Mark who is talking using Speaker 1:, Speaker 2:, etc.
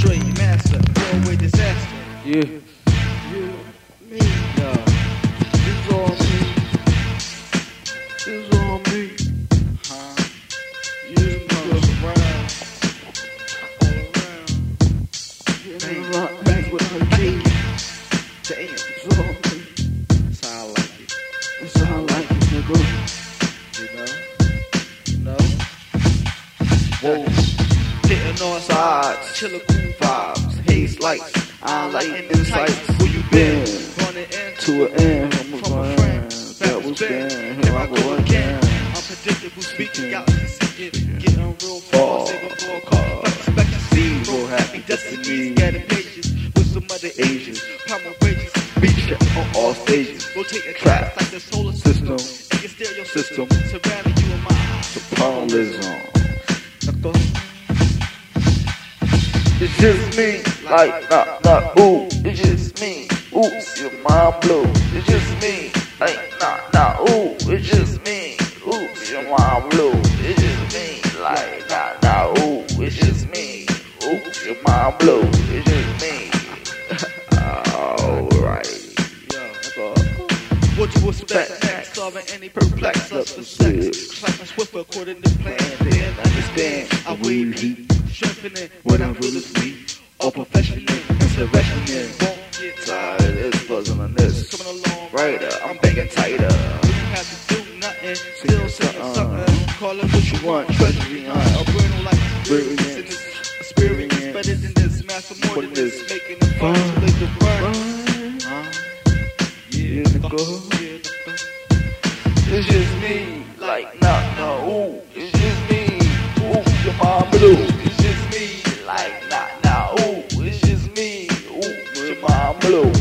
Speaker 1: straight master, doorway disaster.
Speaker 2: Yeah.
Speaker 1: You, me, yeah. It's all me. It's all me.
Speaker 2: Huh?
Speaker 1: You know, around, all around. Getting a lot back with her key.
Speaker 2: Damn.
Speaker 1: It's all me.
Speaker 2: That's how I like it.
Speaker 1: It's all like it, nigga.
Speaker 2: You know? You know? Whoa.
Speaker 1: Hitting on sides, chiller cool vibes, haze lights, I like insights. Where you been?
Speaker 2: To an end. I'm
Speaker 1: from a friend that was been. Here I go again. Unpredictable speaking, galaxy seeking, getting real far, saving for a call. Expect to see, real happy destiny, getting pages with some other Asians. Wages,
Speaker 2: Feature on all stages.
Speaker 1: rotating tracks like the solar system. And your stereo system, surrounding you and mine.
Speaker 2: Sopranism.
Speaker 3: It's just me, like not not ooh. It's just me, ooh. Your mind blow. It's just me, like not not ooh. It's just me, ooh. Your mind blow. It's just me, like not not ooh. It's just me, ooh. Your mind blow. It's just me. Alright.
Speaker 1: What you expect next? Solving any perplex us for sex. Clapping swift according to plan. Then understand I weave heat. Strengthening when I'm really sweet. All professional, insurrectionary. Won't get tired.
Speaker 3: Tired is buzzing on this.
Speaker 1: Coming along
Speaker 3: Right, I'm thinking tighter.
Speaker 1: We don't have to do nothing. Still saying something. Call it what you want. Treasury hunt. Uh, a burning like experience. This experience better than this. Master more than this. Making it fun. They can run.
Speaker 2: Huh?
Speaker 1: Yeah,
Speaker 3: nigga. It's just me, like not no ooh. It's clue.